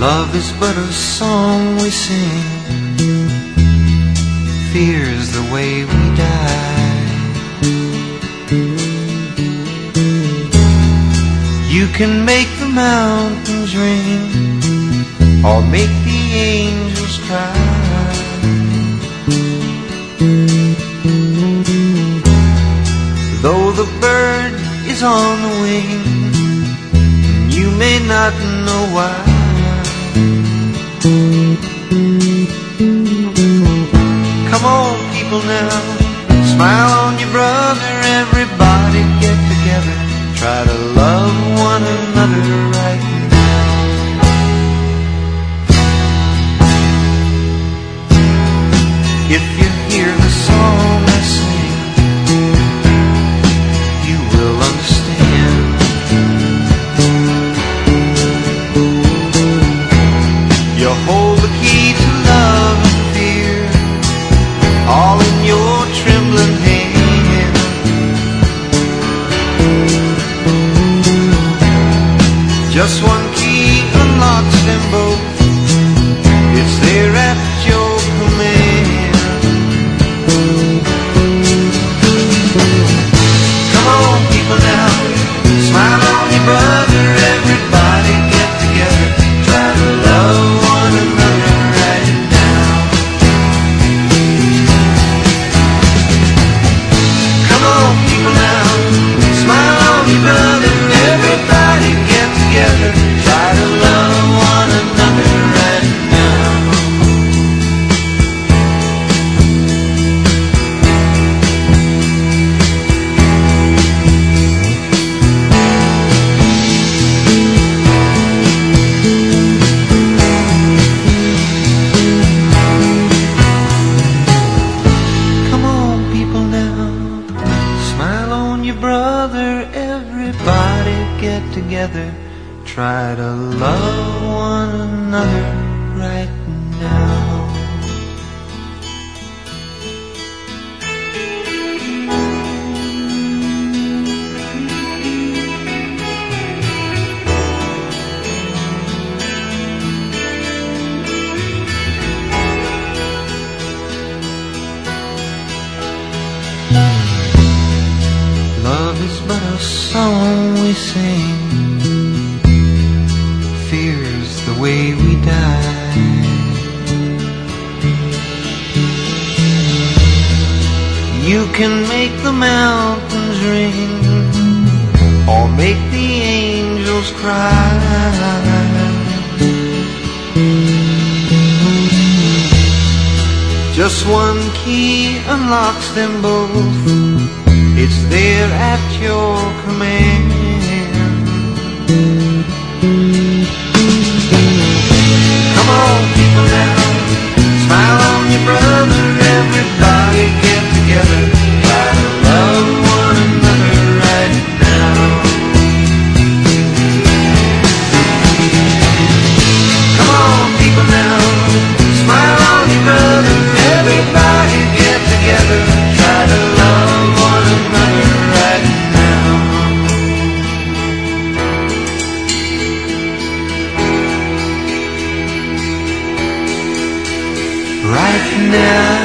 Love is but a song we sing. Fear is the way we die. You can make the mountains ring or make the angels cry. Though the bird is on the wing, you may not know why. Come on, people now, smile on your brother, everybody get together, try to love one another right now. If you hear the song Just one brother. Everybody get together. Try to love one another right now. Song we sing. Fear's the way we die. You can make the mountains ring or make the angels cry. Just one key unlocks them both. It's there at your command. Come on, people now, smile on your brother. Everybody get together. now